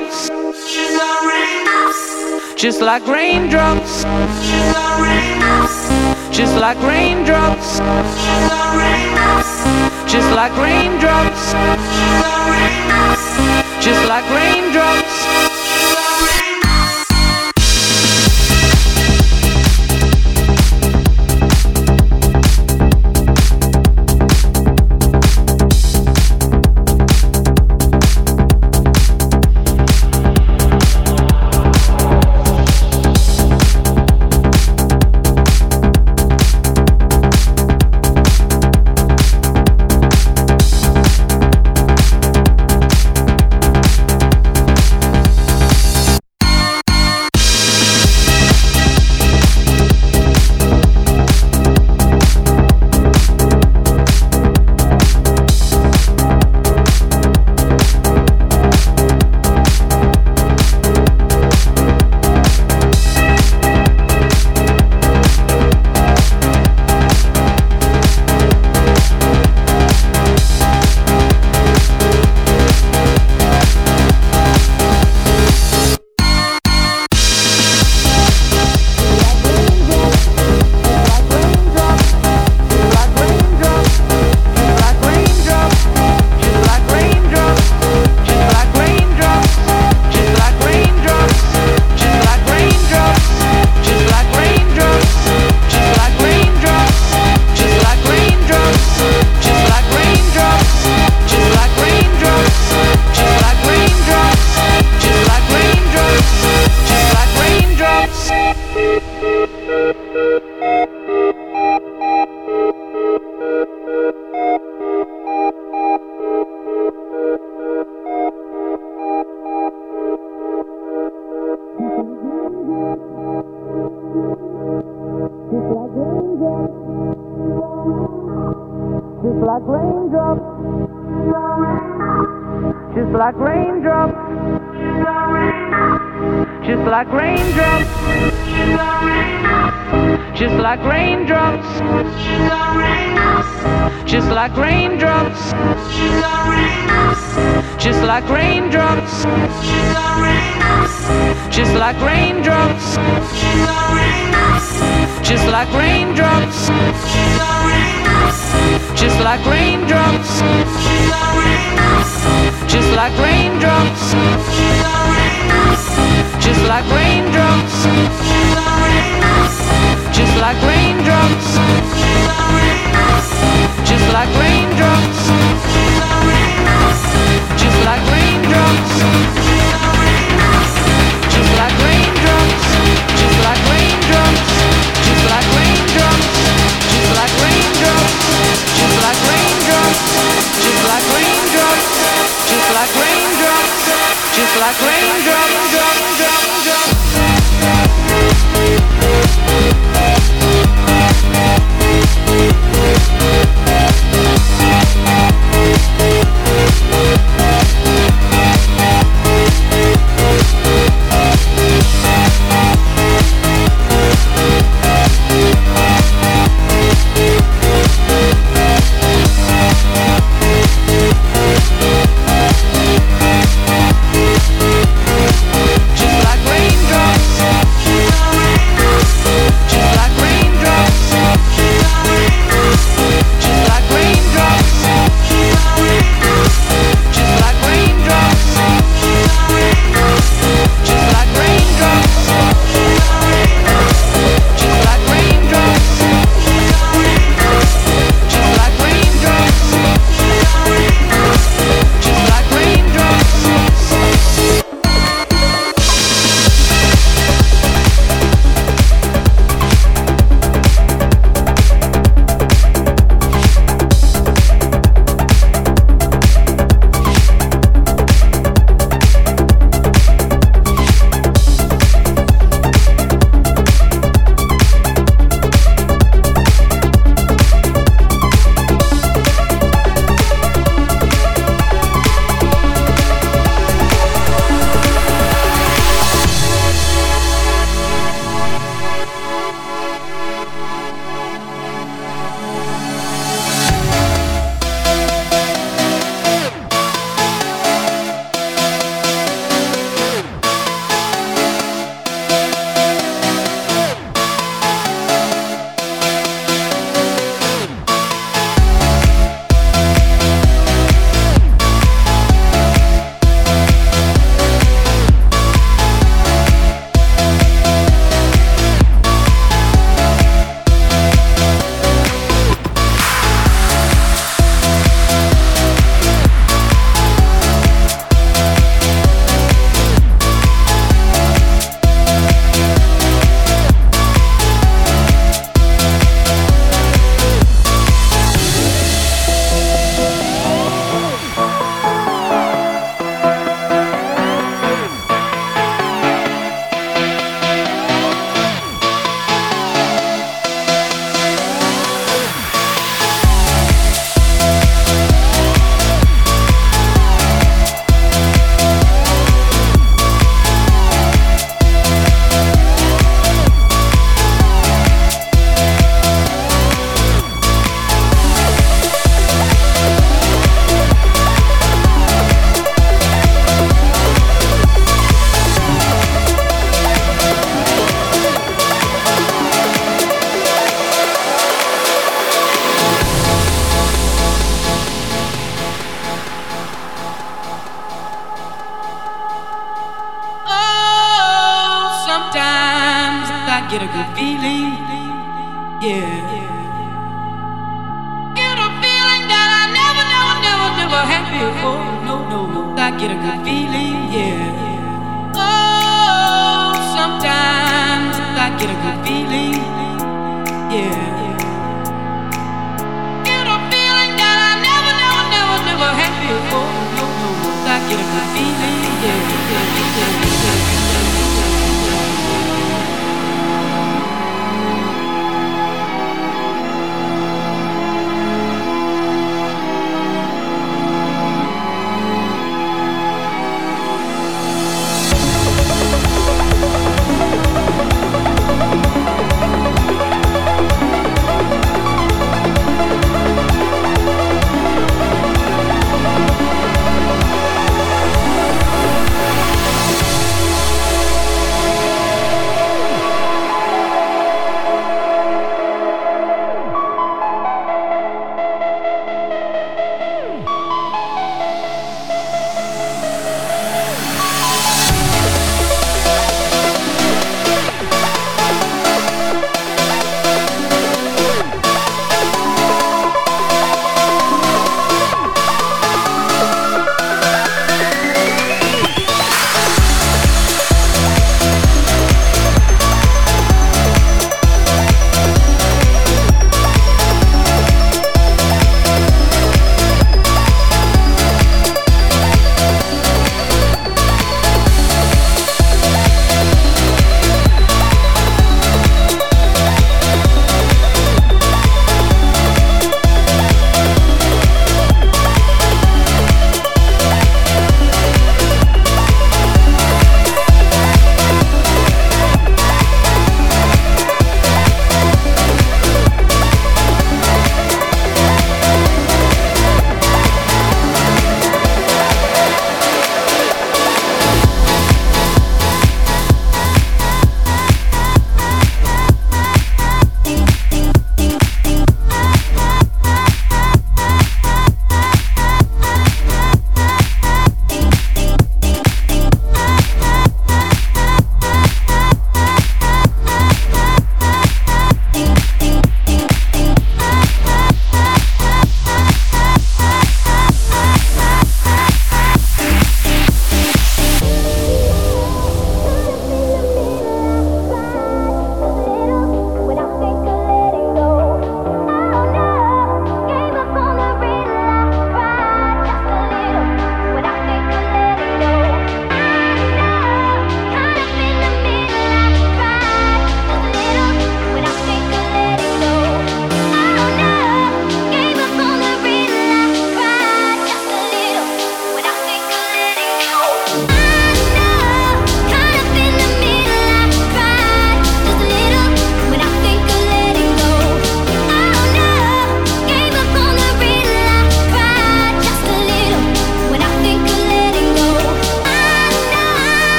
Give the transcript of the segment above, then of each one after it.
raindrops. Just like raindrops. Just like raindrops. Just just like raindrops, just like raindrops.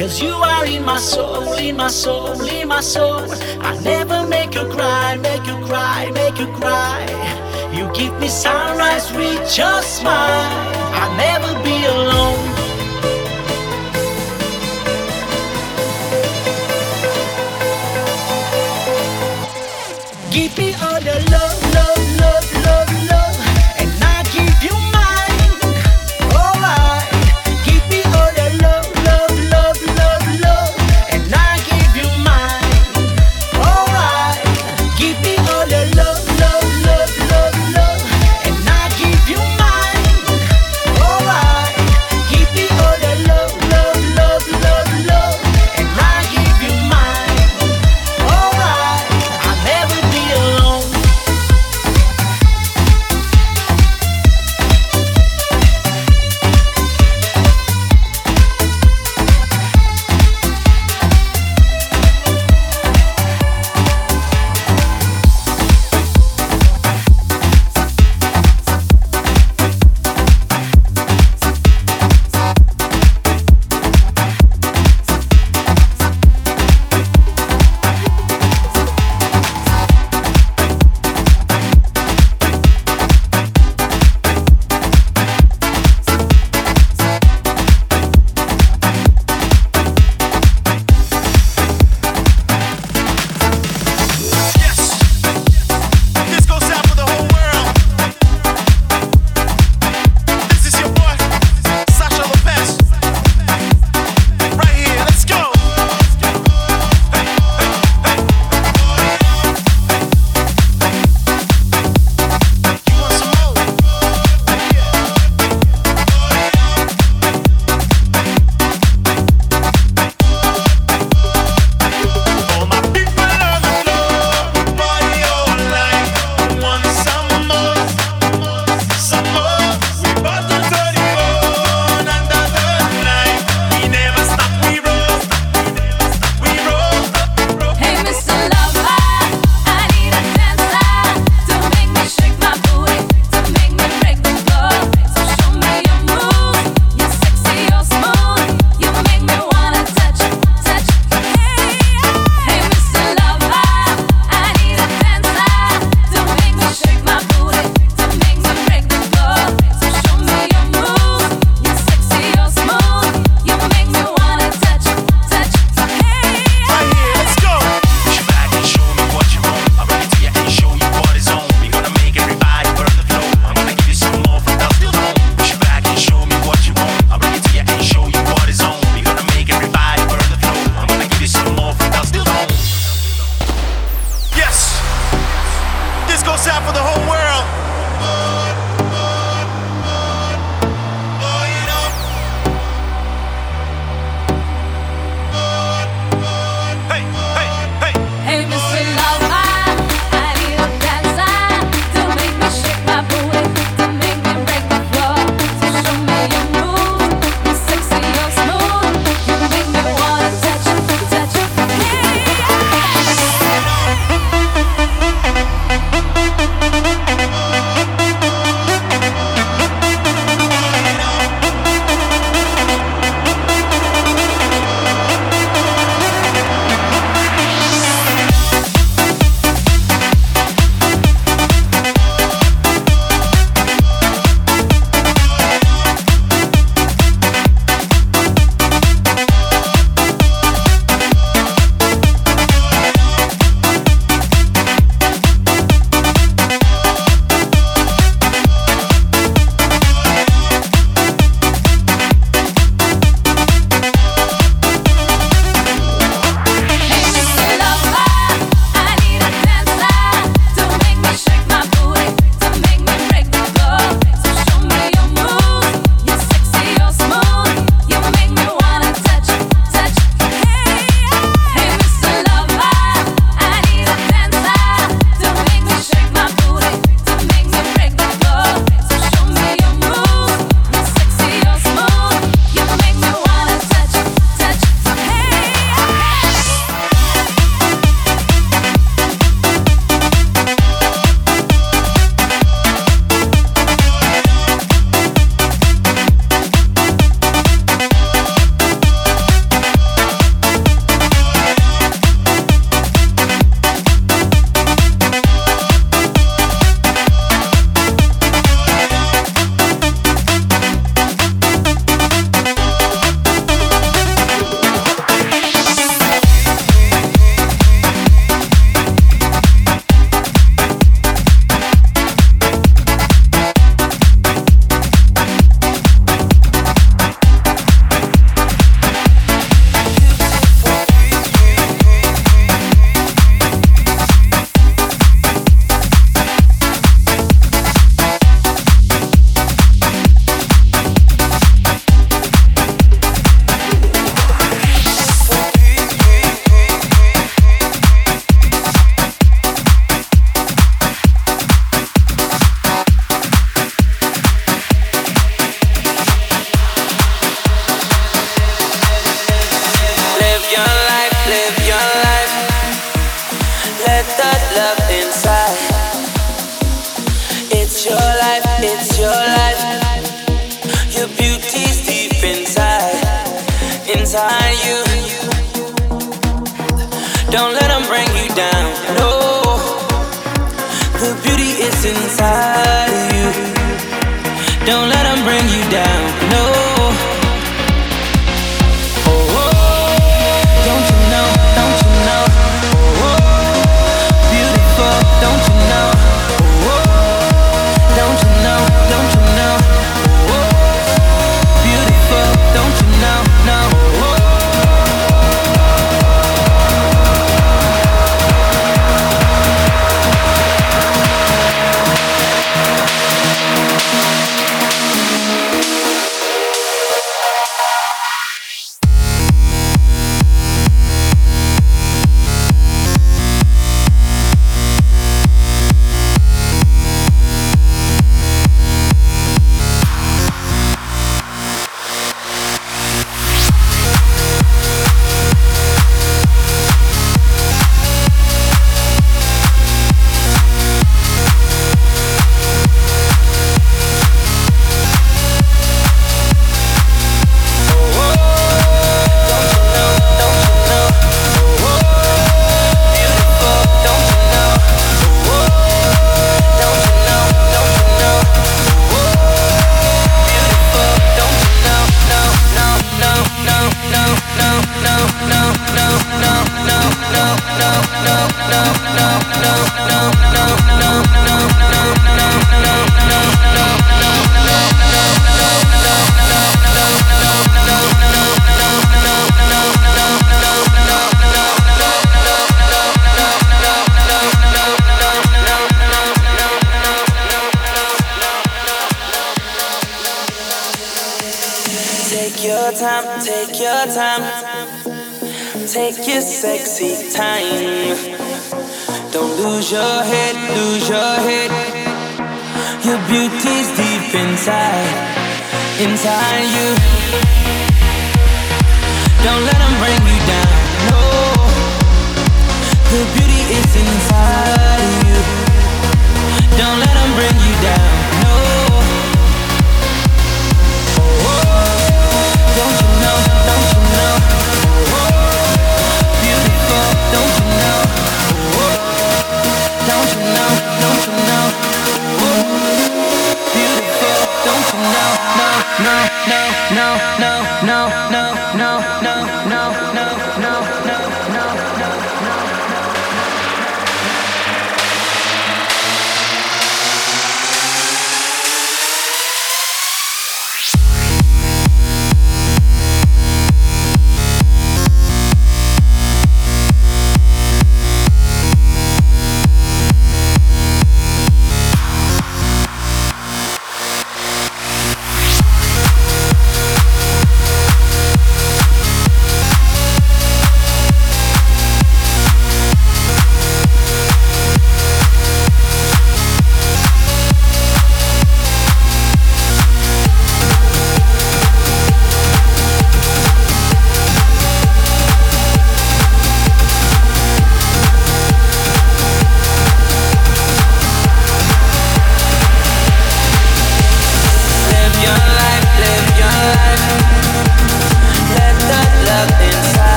Cause you are in my soul, in my soul, in my soul. I'll never make you cry, make you cry, make you cry. You give me sunrise with your smile. I'll never be alone. Give me all the love,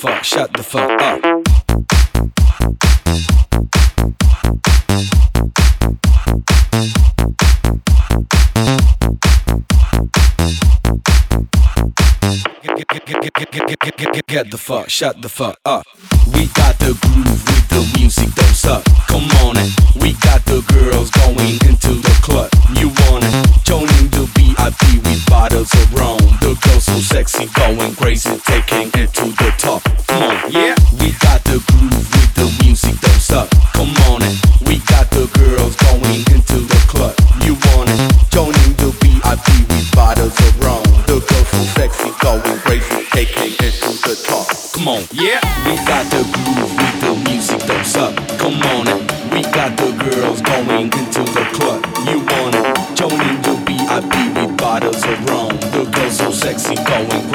fuck, shut the fuck up. Get the fuck, shut the fuck up. We got the groove with the music, don't suck. Come on, it. we got the girls going into the club. You want it? The VIP with bottles of rum. The girls so sexy, going crazy, taking it to the top. Come on, yeah. We got the groove with the music, don't suck. Come on, it. we got the girls going into the club. You want it? Joining the VIP with bottles of rum. The girls so sexy, going crazy, taking it to the top. Come on, yeah. We got the groove with the music, don't suck. Come on, it. we got the girls going into the sexy, going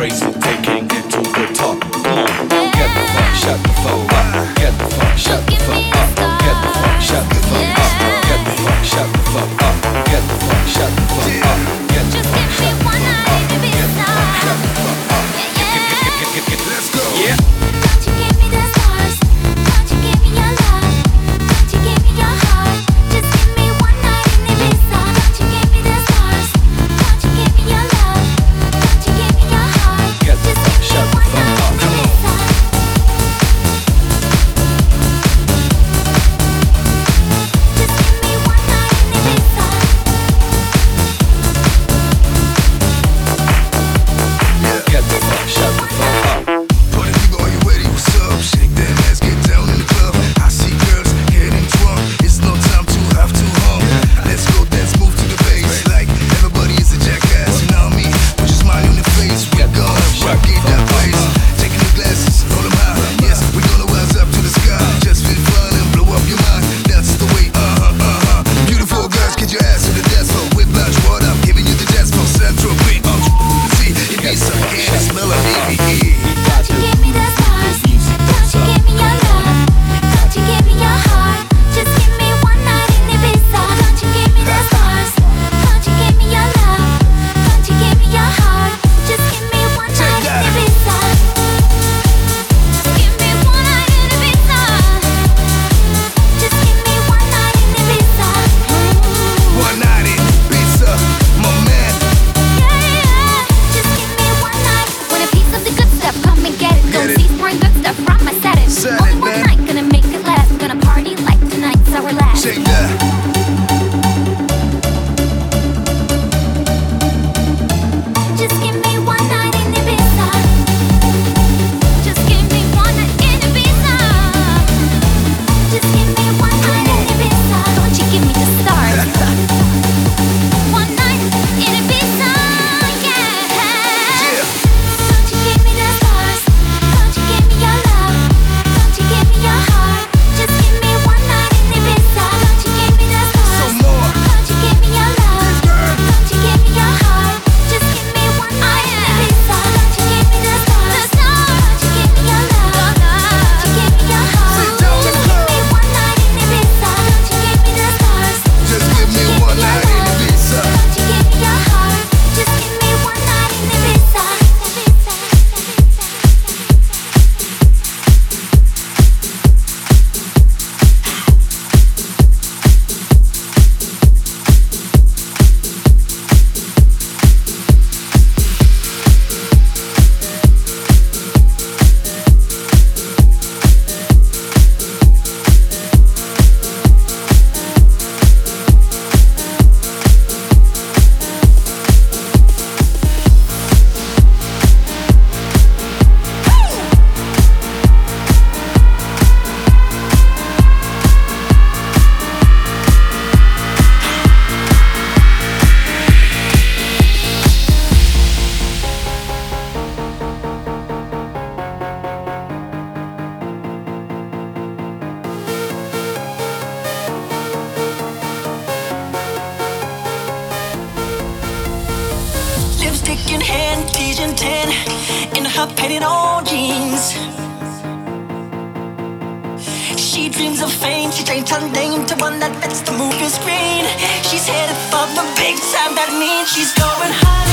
turning into one that fits the movie screen. She's headed for the big time, that means she's going high.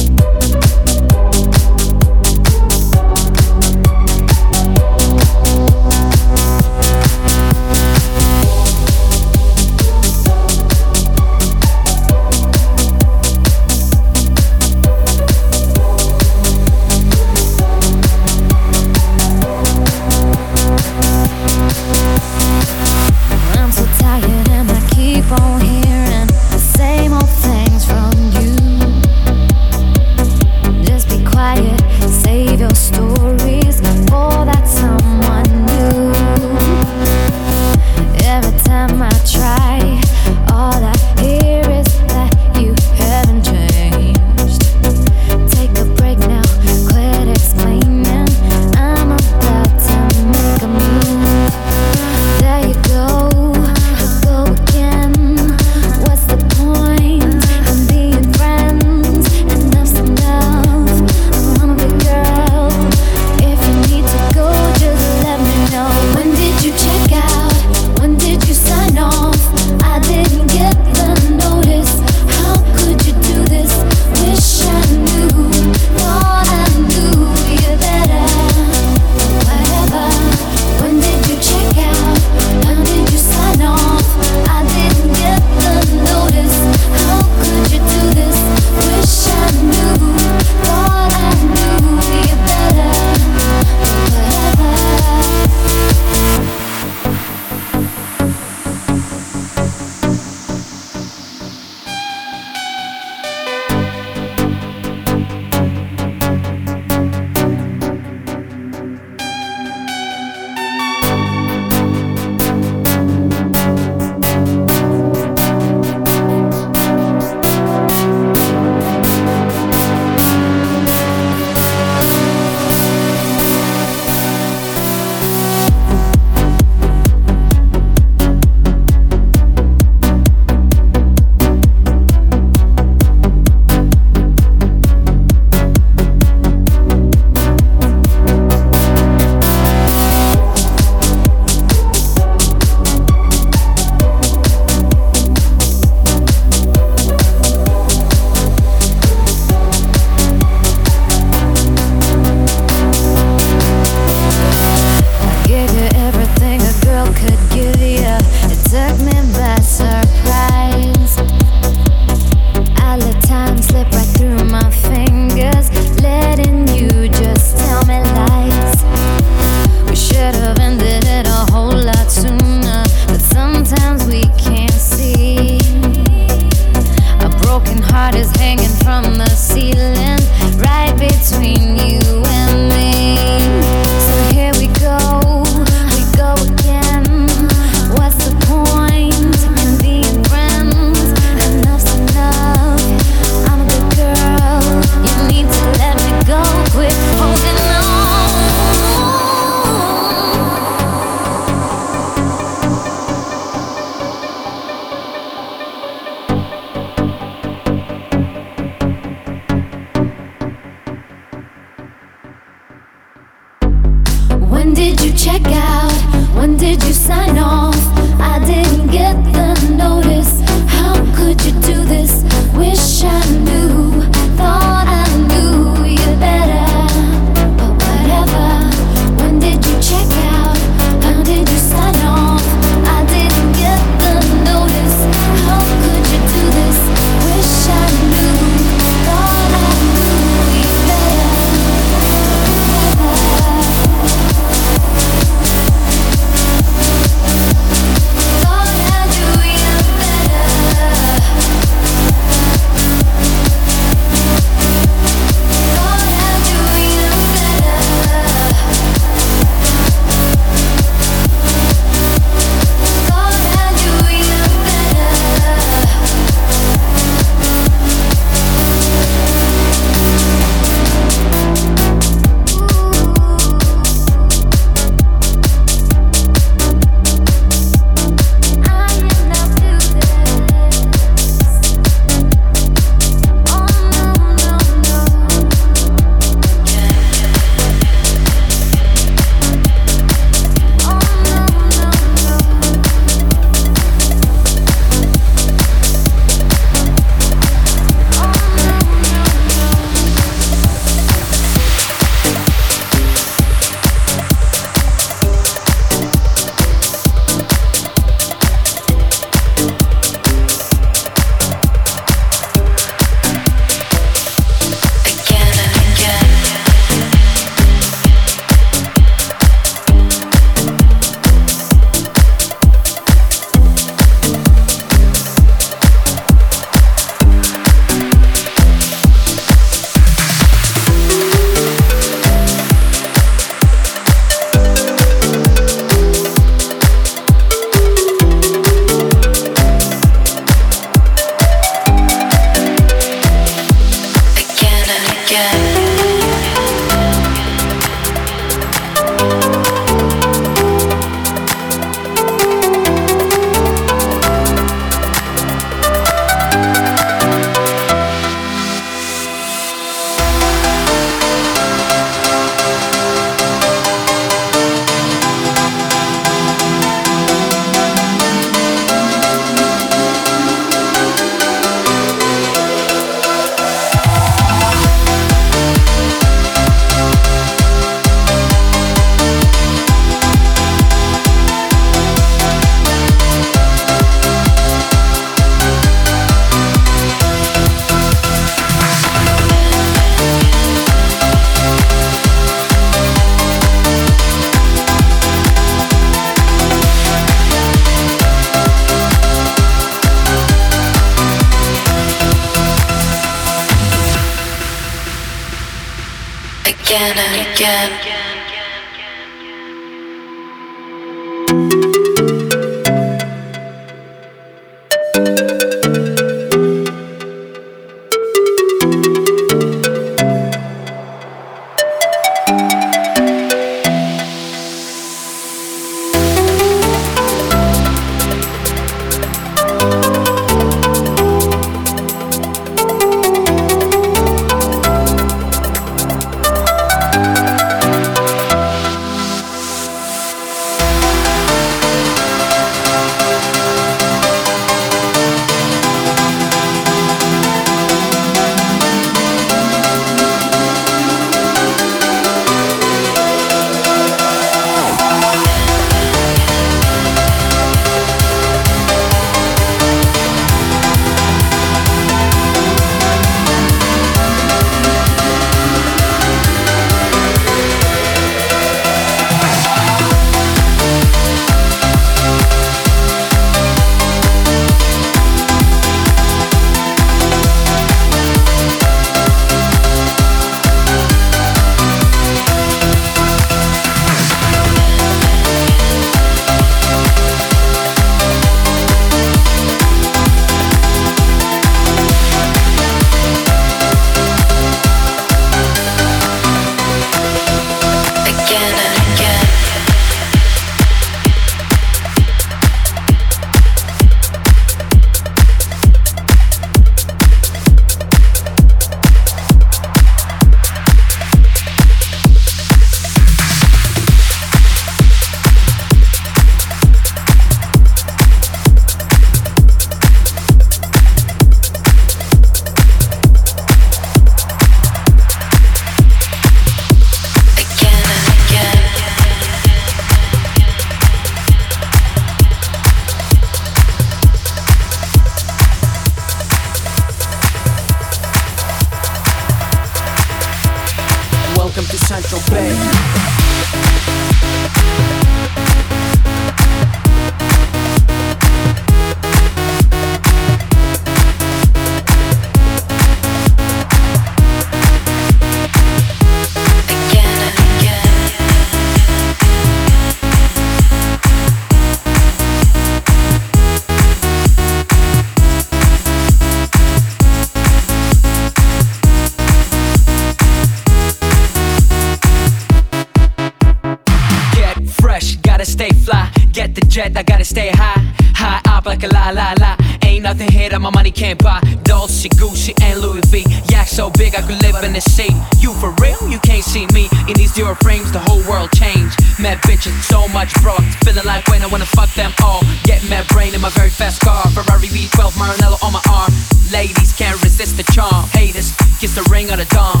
Can't. Dolce, Gucci, and Louis V. Yak so big I could live in the sea. You for real? You can't see me. In these zero frames, the whole world changed. Mad bitches, so much bro. Feeling like when I wanna fuck them all. Get mad brain in my very fast car. Ferrari V12, Maranello on my arm. Ladies can't resist the charm. Haters, kiss the ring of the dawn.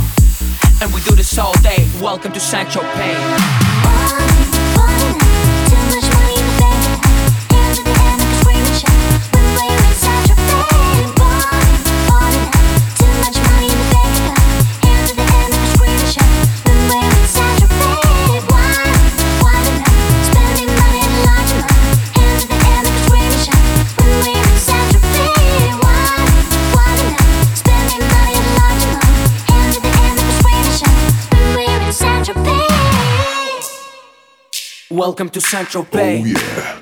And we do this all day. Welcome to St. Tropez. Too much money Welcome to St. Tropez. Oh yeah.